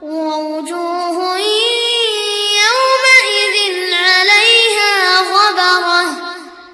我无助。